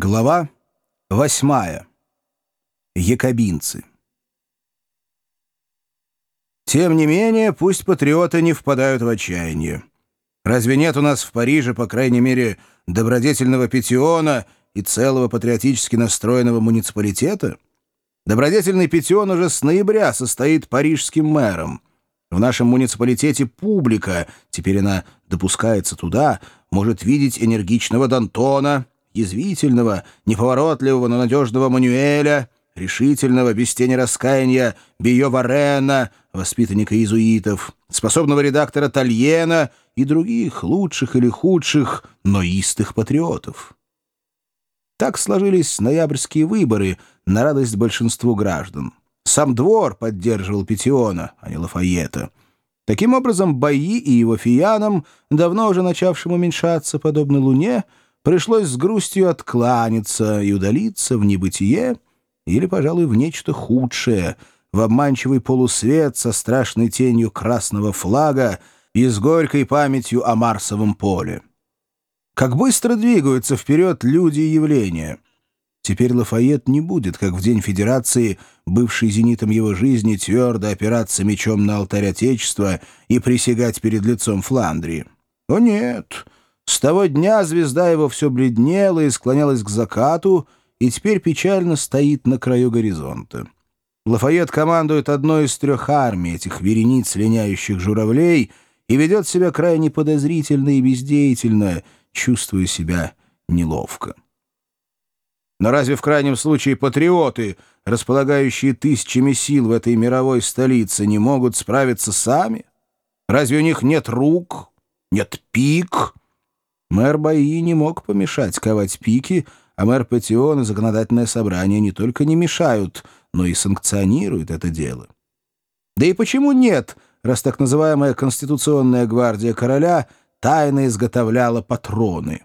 Глава восьмая. Якобинцы. Тем не менее, пусть патриоты не впадают в отчаяние. Разве нет у нас в Париже, по крайней мере, добродетельного петиона и целого патриотически настроенного муниципалитета? Добродетельный петион уже с ноября состоит парижским мэром. В нашем муниципалитете публика, теперь она допускается туда, может видеть энергичного Д'Антона, язвительного, неповоротливого, но надежного Мануэля, решительного, без тени раскаяния, Био Варена, воспитанника иезуитов, способного редактора Тальена и других лучших или худших, но истых патриотов. Так сложились ноябрьские выборы на радость большинству граждан. Сам двор поддерживал Петиона, а не Лафайета. Таким образом, бои и его фиянам, давно уже начавшим уменьшаться, подобно Луне, — пришлось с грустью откланяться и удалиться в небытие или, пожалуй, в нечто худшее, в обманчивый полусвет со страшной тенью красного флага и с горькой памятью о Марсовом поле. Как быстро двигаются вперед люди и явления. Теперь Лафайет не будет, как в день Федерации, бывший зенитом его жизни, твердо опираться мечом на алтарь Отечества и присягать перед лицом Фландрии. О нет! С того дня звезда его все бледнела и склонялась к закату, и теперь печально стоит на краю горизонта. Лафайет командует одной из трех армий, этих верениц линяющих журавлей, и ведет себя крайне подозрительно и бездеятельно, чувствуя себя неловко. Но разве в крайнем случае патриоты, располагающие тысячами сил в этой мировой столице, не могут справиться сами? Разве у них нет рук, нет пик, Мэр Баи не мог помешать ковать пики, а мэр Патион и законодательное собрание не только не мешают, но и санкционируют это дело. Да и почему нет, раз так называемая Конституционная гвардия короля тайно изготовляла патроны?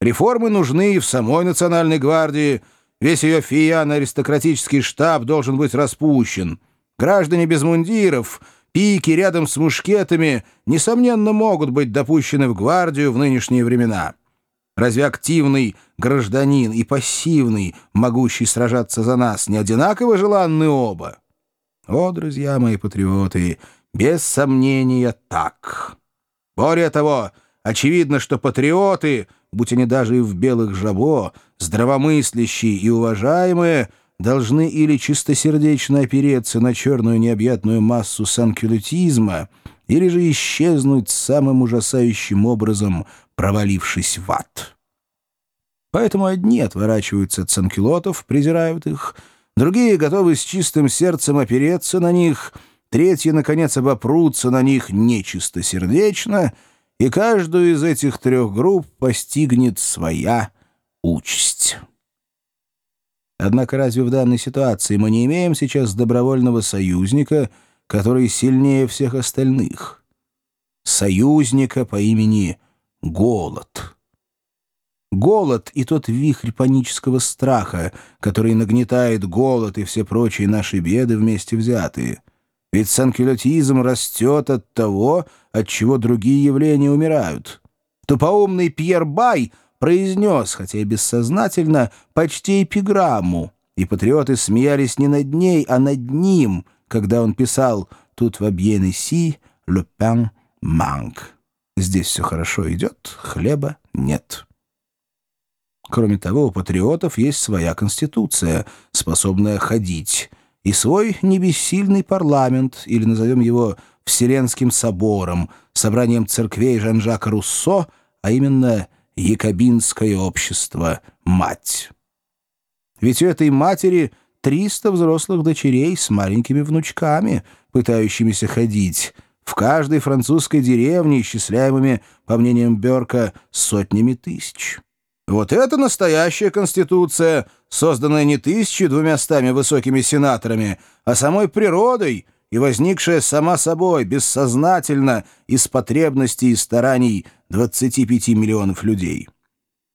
Реформы нужны и в самой Национальной гвардии. Весь ее фиян-аристократический штаб должен быть распущен. Граждане без мундиров — Пики рядом с мушкетами, несомненно, могут быть допущены в гвардию в нынешние времена. Разве активный гражданин и пассивный, могущий сражаться за нас, не одинаково желанны оба? О, друзья мои патриоты, без сомнения так. Более того, очевидно, что патриоты, будь они даже и в белых жабо, здравомыслящие и уважаемые — должны или чистосердечно опереться на черную необъятную массу санкюлетизма, или же исчезнуть самым ужасающим образом, провалившись в ад. Поэтому одни отворачиваются от санкюлотов, презирают их, другие готовы с чистым сердцем опереться на них, третьи, наконец, обопрутся на них нечистосердечно, и каждую из этих трех групп постигнет своя участь. Однако разве в данной ситуации мы не имеем сейчас добровольного союзника, который сильнее всех остальных? Союзника по имени Голод. Голод и тот вихрь панического страха, который нагнетает голод и все прочие наши беды вместе взятые. Ведь санкюлотизм растет от того, от чего другие явления умирают. Тупоумный Пьер Бай — произнес, хотя и бессознательно, почти эпиграмму, и патриоты смеялись не над ней, а над ним, когда он писал «Тут в объены си, pain manque». Здесь все хорошо идет, хлеба нет. Кроме того, у патриотов есть своя конституция, способная ходить, и свой небессильный парламент, или назовем его Вселенским собором, собранием церквей Жан-Жака Руссо, а именно якобинское общество «Мать». Ведь у этой матери 300 взрослых дочерей с маленькими внучками, пытающимися ходить, в каждой французской деревне, исчисляемыми, по мнениям Берка, сотнями тысяч. Вот это настоящая конституция, созданная не тысячей двумястами высокими сенаторами, а самой природой — и возникшая сама собой, бессознательно, из потребностей и стараний 25 миллионов людей.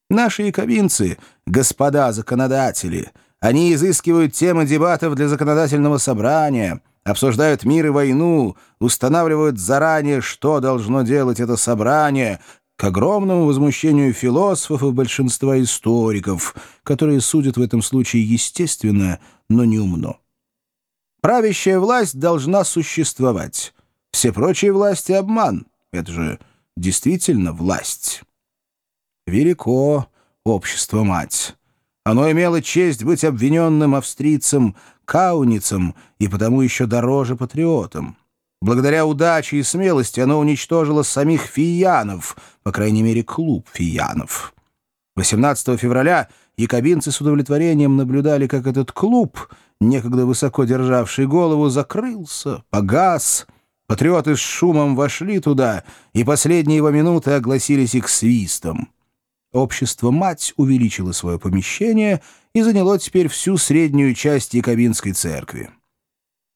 Наши яковинцы — господа законодатели. Они изыскивают темы дебатов для законодательного собрания, обсуждают мир и войну, устанавливают заранее, что должно делать это собрание, к огромному возмущению философов и большинства историков, которые судят в этом случае естественно, но не умно. Правящая власть должна существовать. Все прочие власти — обман. Это же действительно власть. Велико общество-мать. Оно имело честь быть обвиненным австрийцем Кауницем и потому еще дороже патриотом. Благодаря удаче и смелости оно уничтожило самих фиянов, по крайней мере, клуб фиянов. 18 февраля якобинцы с удовлетворением наблюдали, как этот клуб, некогда высоко державший голову, закрылся, погас. Патриоты с шумом вошли туда, и последние его минуты огласились их свистом. Общество-мать увеличило свое помещение и заняло теперь всю среднюю часть Якобинской церкви.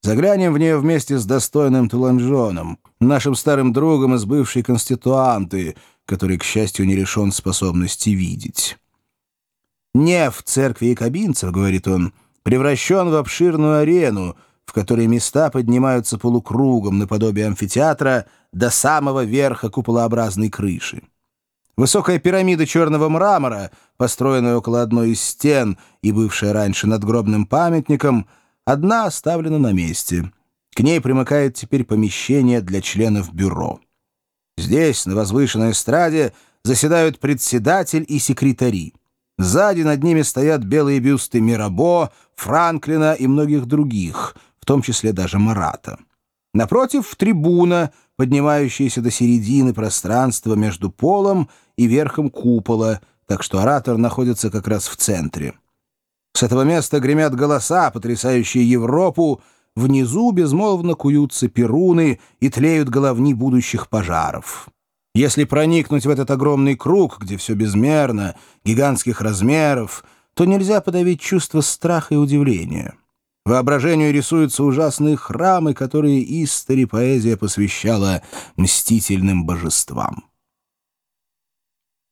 Заглянем в нее вместе с достойным Туланжоном, нашим старым другом из бывшей конституанты, который, к счастью, не решен способности видеть. «Не в церкви якобинцев, — говорит он, — превращен в обширную арену, в которой места поднимаются полукругом наподобие амфитеатра до самого верха куполообразной крыши. Высокая пирамида черного мрамора, построенная около одной из стен и бывшая раньше надгробным памятником — Одна оставлена на месте. К ней примыкает теперь помещение для членов бюро. Здесь, на возвышенной эстраде, заседают председатель и секретари. Сзади над ними стоят белые бюсты Мирабо, Франклина и многих других, в том числе даже Марата. Напротив — трибуна, поднимающаяся до середины пространства между полом и верхом купола, так что оратор находится как раз в центре. С этого места гремят голоса, потрясающие Европу, внизу безмолвно куются перуны и тлеют головни будущих пожаров. Если проникнуть в этот огромный круг, где все безмерно, гигантских размеров, то нельзя подавить чувство страха и удивления. Воображению рисуются ужасные храмы, которые истори поэзия посвящала мстительным божествам.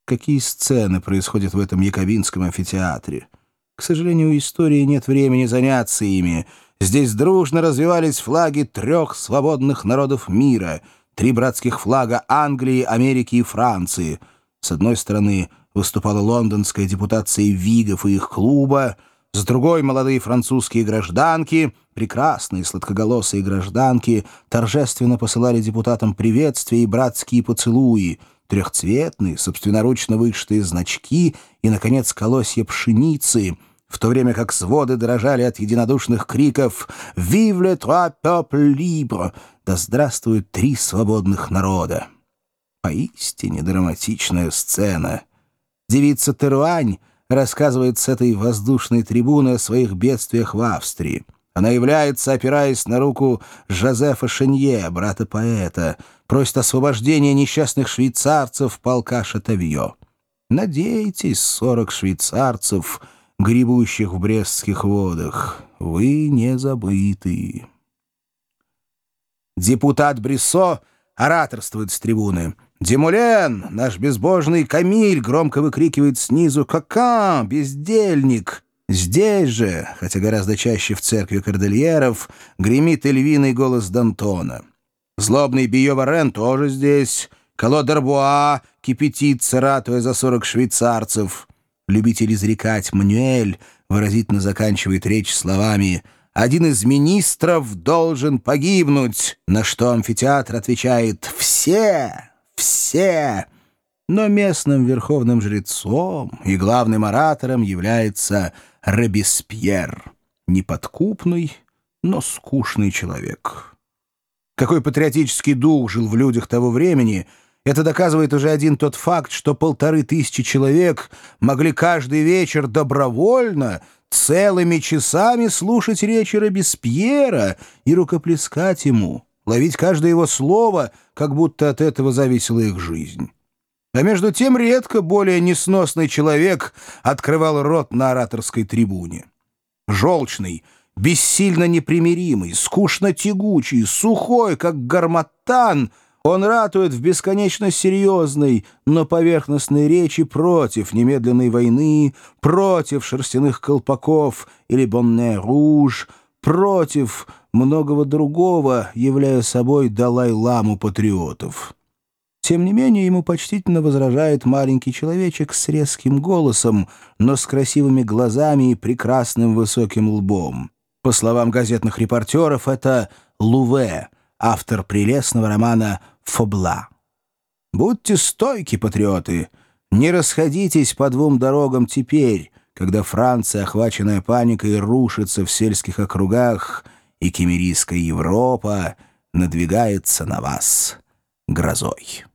Какие сцены происходят в этом Яковинском амфитеатре? К сожалению, у истории нет времени заняться ими. Здесь дружно развивались флаги трех свободных народов мира, три братских флага Англии, Америки и Франции. С одной стороны выступала лондонская депутация Вигов и их клуба, с другой — молодые французские гражданки, прекрасные сладкоголосые гражданки, торжественно посылали депутатам приветствия и братские поцелуи — трехцветные, собственноручно вышитые значки и, наконец, колосья пшеницы, в то время как своды дрожали от единодушных криков «Vive le trois peuples libres!» «Да здравствуют три свободных народа!» Поистине драматичная сцена. Девица Теруань рассказывает с этой воздушной трибуны о своих бедствиях в Австрии. Она является, опираясь на руку Жозефа Шенье, брата-поэта, просит освобождения несчастных швейцарцев полка Шатавье. Надейтесь, сорок швейцарцев, гребущих в Брестских водах, вы не забыты. Депутат Брессо ораторствует с трибуны. «Демулен, наш безбожный Камиль!» громко выкрикивает снизу «Какан, бездельник!» Здесь же, хотя гораздо чаще в церкви кордильеров, гремит и львиный голос Д'Антона. Злобный Био Варен тоже здесь. Кало Д'Арбуа кипятится, ратуя за сорок швейцарцев. Любитель изрекать Мануэль выразительно заканчивает речь словами «Один из министров должен погибнуть», на что амфитеатр отвечает «Все! Все!» Но местным верховным жрецом и главным оратором является Робеспьер. Неподкупный, но скучный человек. Какой патриотический дух жил в людях того времени, это доказывает уже один тот факт, что полторы тысячи человек могли каждый вечер добровольно целыми часами слушать речи Робеспьера и рукоплескать ему, ловить каждое его слово, как будто от этого зависела их жизнь. А между тем редко более несносный человек открывал рот на ораторской трибуне. Желчный, бессильно непримиримый, скучно тягучий, сухой, как гарматан, он ратует в бесконечно серьезной, но поверхностной речи против немедленной войны, против шерстяных колпаков или бонне руж, против многого другого, являя собой Далай-ламу патриотов. Тем не менее ему почтительно возражает маленький человечек с резким голосом, но с красивыми глазами и прекрасным высоким лбом. По словам газетных репортеров, это Луве, автор прелестного романа «Фобла». Будьте стойки, патриоты! Не расходитесь по двум дорогам теперь, когда Франция, охваченная паникой, рушится в сельских округах, и кемерийская Европа надвигается на вас грозой.